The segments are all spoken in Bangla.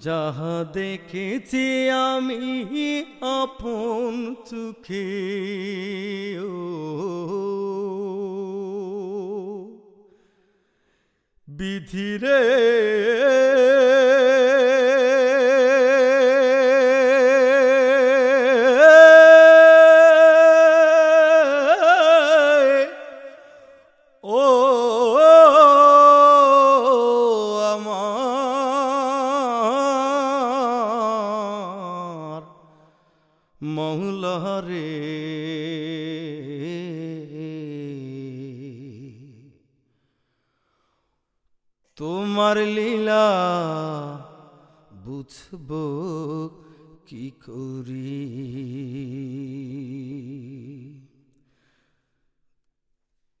যাহা দেখেছি আমি আপন চোখে বিধিরে তোমার লীলা, বুঝব কি করি?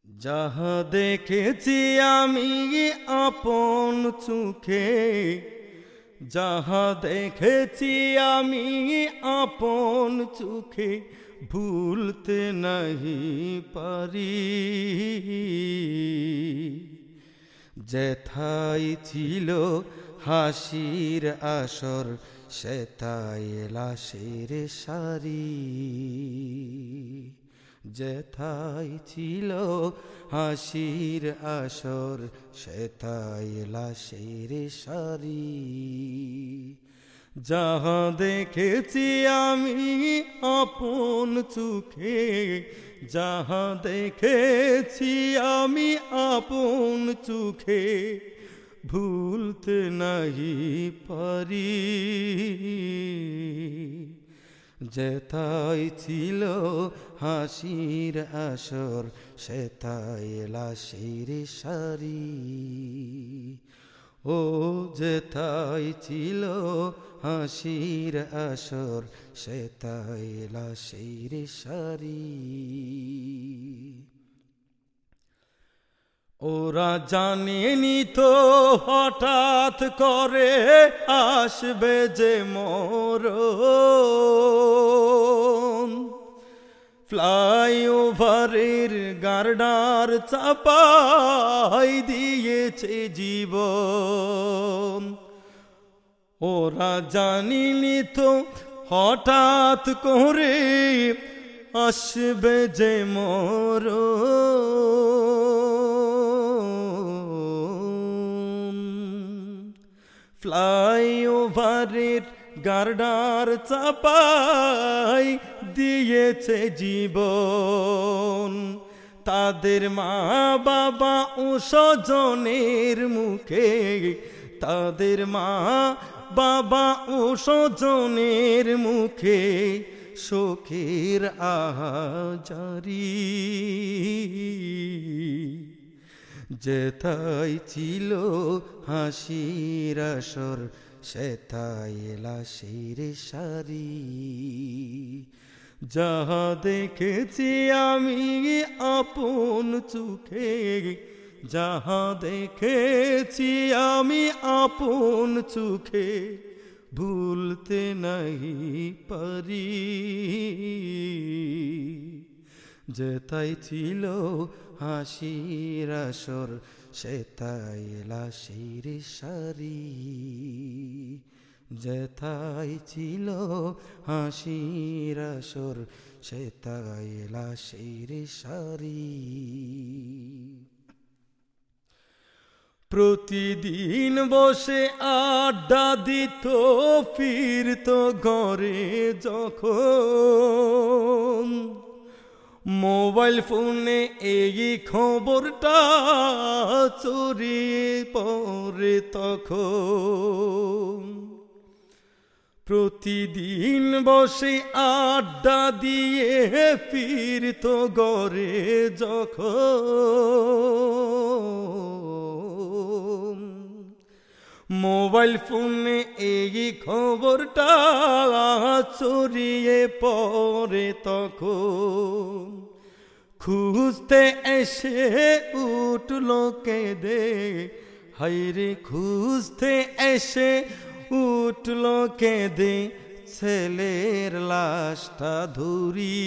যাহা দেখেছি আমি আপন চোখে, যাহা দেখেছি আমি আপন চোখে, ভুলতে নাহি পারি। যেথাই ছিল হাসির আসর সেথাই লাশের সারি। যেথাই ছিল হাসির আসর সেথাই লাশের সারি। যাহা দেখেছি আমি আপন চোখে, যাহা দেখেছি আমি আপন চোখে, ভুলতে নাহি পারি। যেথাই ছিল হাসির আসর, সেথাই লাশের সারি। ও যেথাই ছিল হাসির আসর, সে সেথাই লাশের সারি। ওরা জানেনি তো হঠাৎ করে আসবে যে মোর। ফ্লাইওভারের গার্ডার চাপাই দিয়েছে জীবন। ওরা জানিনি তো হঠাৎ করে আসবে যে মোর ফ্লাইওভারের গার্ডার চাপাই দিয়েছে জীবন। তাদের মা বাবা ও স্বজনের মুখে, তাদের মা বাবা ও স্বজনের মুখে শোকের আহাজারি। যেথাই ছিল হাসির আসর, সেথাই লাশের সারি। যাহা দেখেছি আমি আপন চোখে যাহা দেখেছি আমি আপন চোখে ভুলতে নাহি পারি। যেতাই ছিল হাসির আসর সেতাই লাশির সারি। যেথাই ছিল হাসির আসর সেতাই লাশির সারি। প্রতিদিন বসে আড্ডা দিত, ফিরত ঘরে যখন। মোবাইল ফোনে এই খবরটা চড়িয়ে পড়ে তখন। প্রতিদিন বসে আড্ডা দিয়ে ফিরত গড়ে যখন। মোবাইল ফোনে এই খবরটা চড়িয়ে পড়ে তখন। খুঁজতে এসে উঠল কেঁদে হাইরে খুঁজতে এসে উঠল কেঁদে ছেলের লাশটা ধুরি।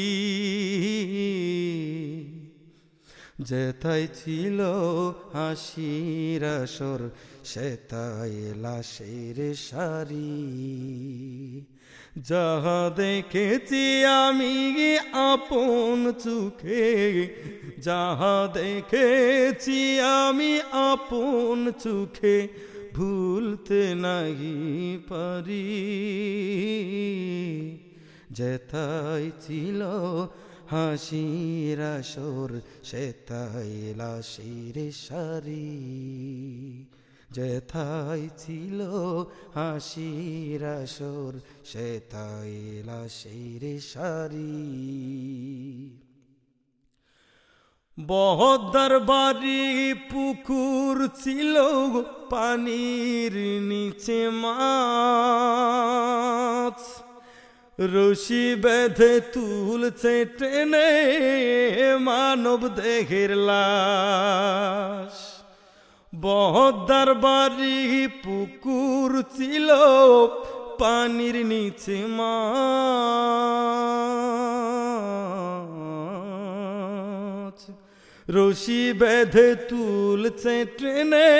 যেথায় ছিল হাসির আসর সেতাই লাশের সারি। যাহা দেখেছি আমি আপন চোখে, যাহা দেখেছি আমি আপন চোখে ভুলতে নাহি পারি। যেথাই ছিল হাসির আসর সেতাই লাশির সারি। যেথাই ছিল হাসির আসর সেতাই লাশির সারি। বহদার বাড়ি পুকুর ছিল পানির নিচে মাছ। রশি বেঁধে তুলছে টেনে মানব দেহের লাশ। বহদার বাড়ি পুকুর ছিল পানির নিচে মাছ। রশি বেঁধে তুলছে ট্রেনে,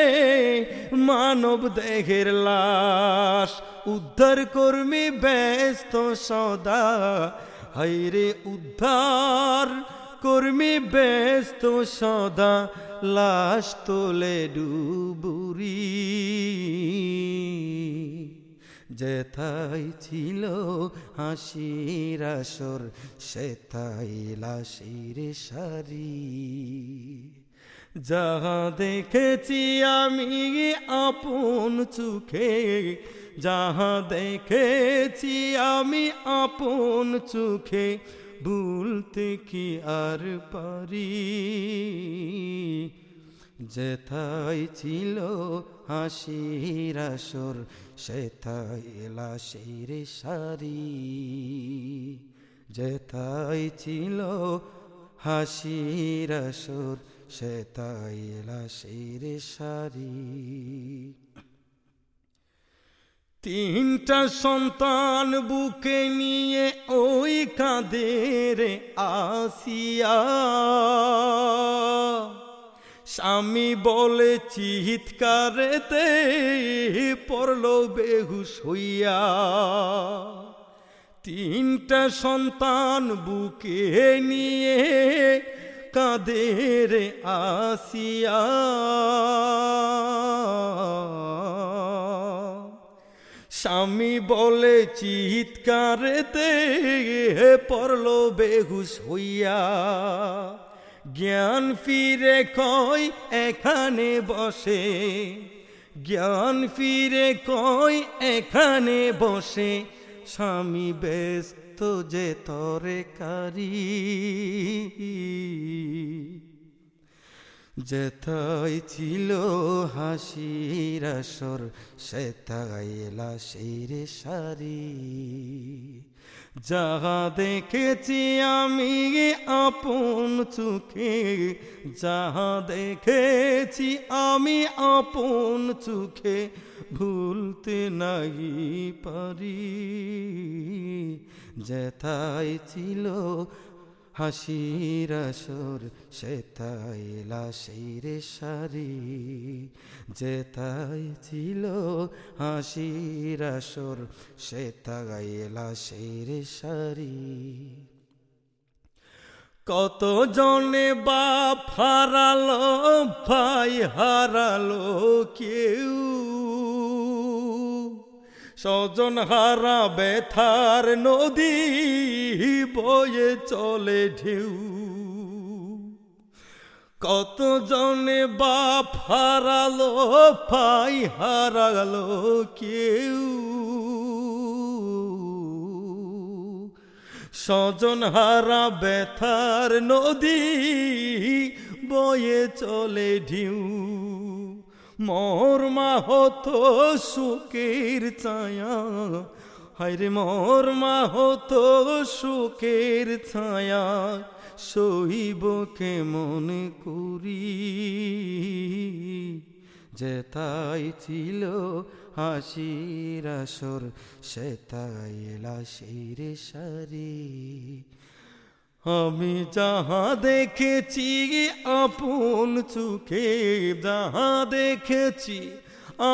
মানব দেহের লাশ। উদ্ধার কর্মী ব্যস্ত সদা হাইরে উদ্ধার। কর্মী ব্যস্ত সদা, লাশ তোলে ডুবুরি। যেথাই ছিল হাসির আসর সেথাই লাশির সারি। যাহা দেখেছি আমি আপন চোখে যাহা দেখেছি আমি আপন চোখে, ভুলতে কি আর পারি? যেথাই ছিল হাসির আসর সেথাই লাশির সারি। যেথাই ছিল হাসির আসর সেথাই লাশির সারি। তিনটা সন্তান বুকে নিয়ে ওই কাঁদের আসিয়া স্বামী বলে চিৎকারেতে পড়ল বেহুশ হইয়া। তিনটা সন্তান বুকে নিয়ে কাঁদের আসিয়া। স্বামী বলে চিৎকারেতে পড়ল বেহুশ হইয়া। জ্ঞান ফিরে কই এখানে বসে? জ্ঞান ফিরে কই এখানে বসে? স্বামী ব্যস্ত যে তরে কারি যেথাই ছিল হাসির আসর সেথাই লাশির সারি। যাহা দেখেছি আমি আপন চোখে, যাহা দেখেছি আমি আপন চোখে, ভুলতে নাহি পারি। যেথাই ছিল হাসির আসর সেথাই লাশির সারি যেথাই ছিল হাসির আসর সেথাই লাশির সারি। কত জনে বাপ হারালো, ভাই হারালো কেউ? স্বজন হারা ব্যথার নদী বয়ে চলে ঢেউ। কত জনে বাপ হারালো, ভাই হারালো কেউ? স্বজন হারা ব্যথার নদী বয়ে চলে ঢেউ। মোর মা হতো সুখের ছায়া। হায়রে মোর মা হতো সুখের ছায়া কে মনে করি? যেতাই ছিল হাসির আসর সেতাই লাশির সারি। আমি যাহা দেখেছি আপন চোখে যাহা দেখেছি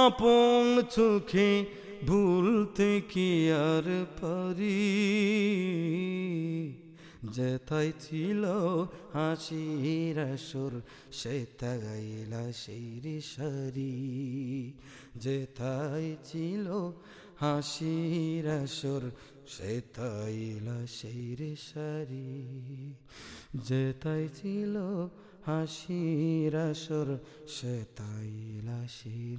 আপন চোখে ভুলতে কি আর পারি? যেথায় ছিল হাসির আসর, সে তাগাইলা সেই সারি যেথায় ছিল হাসির আসর, সে তাইলা সেই সারি যেথায় ছিল হাসির আসর, সে তাইলা সেই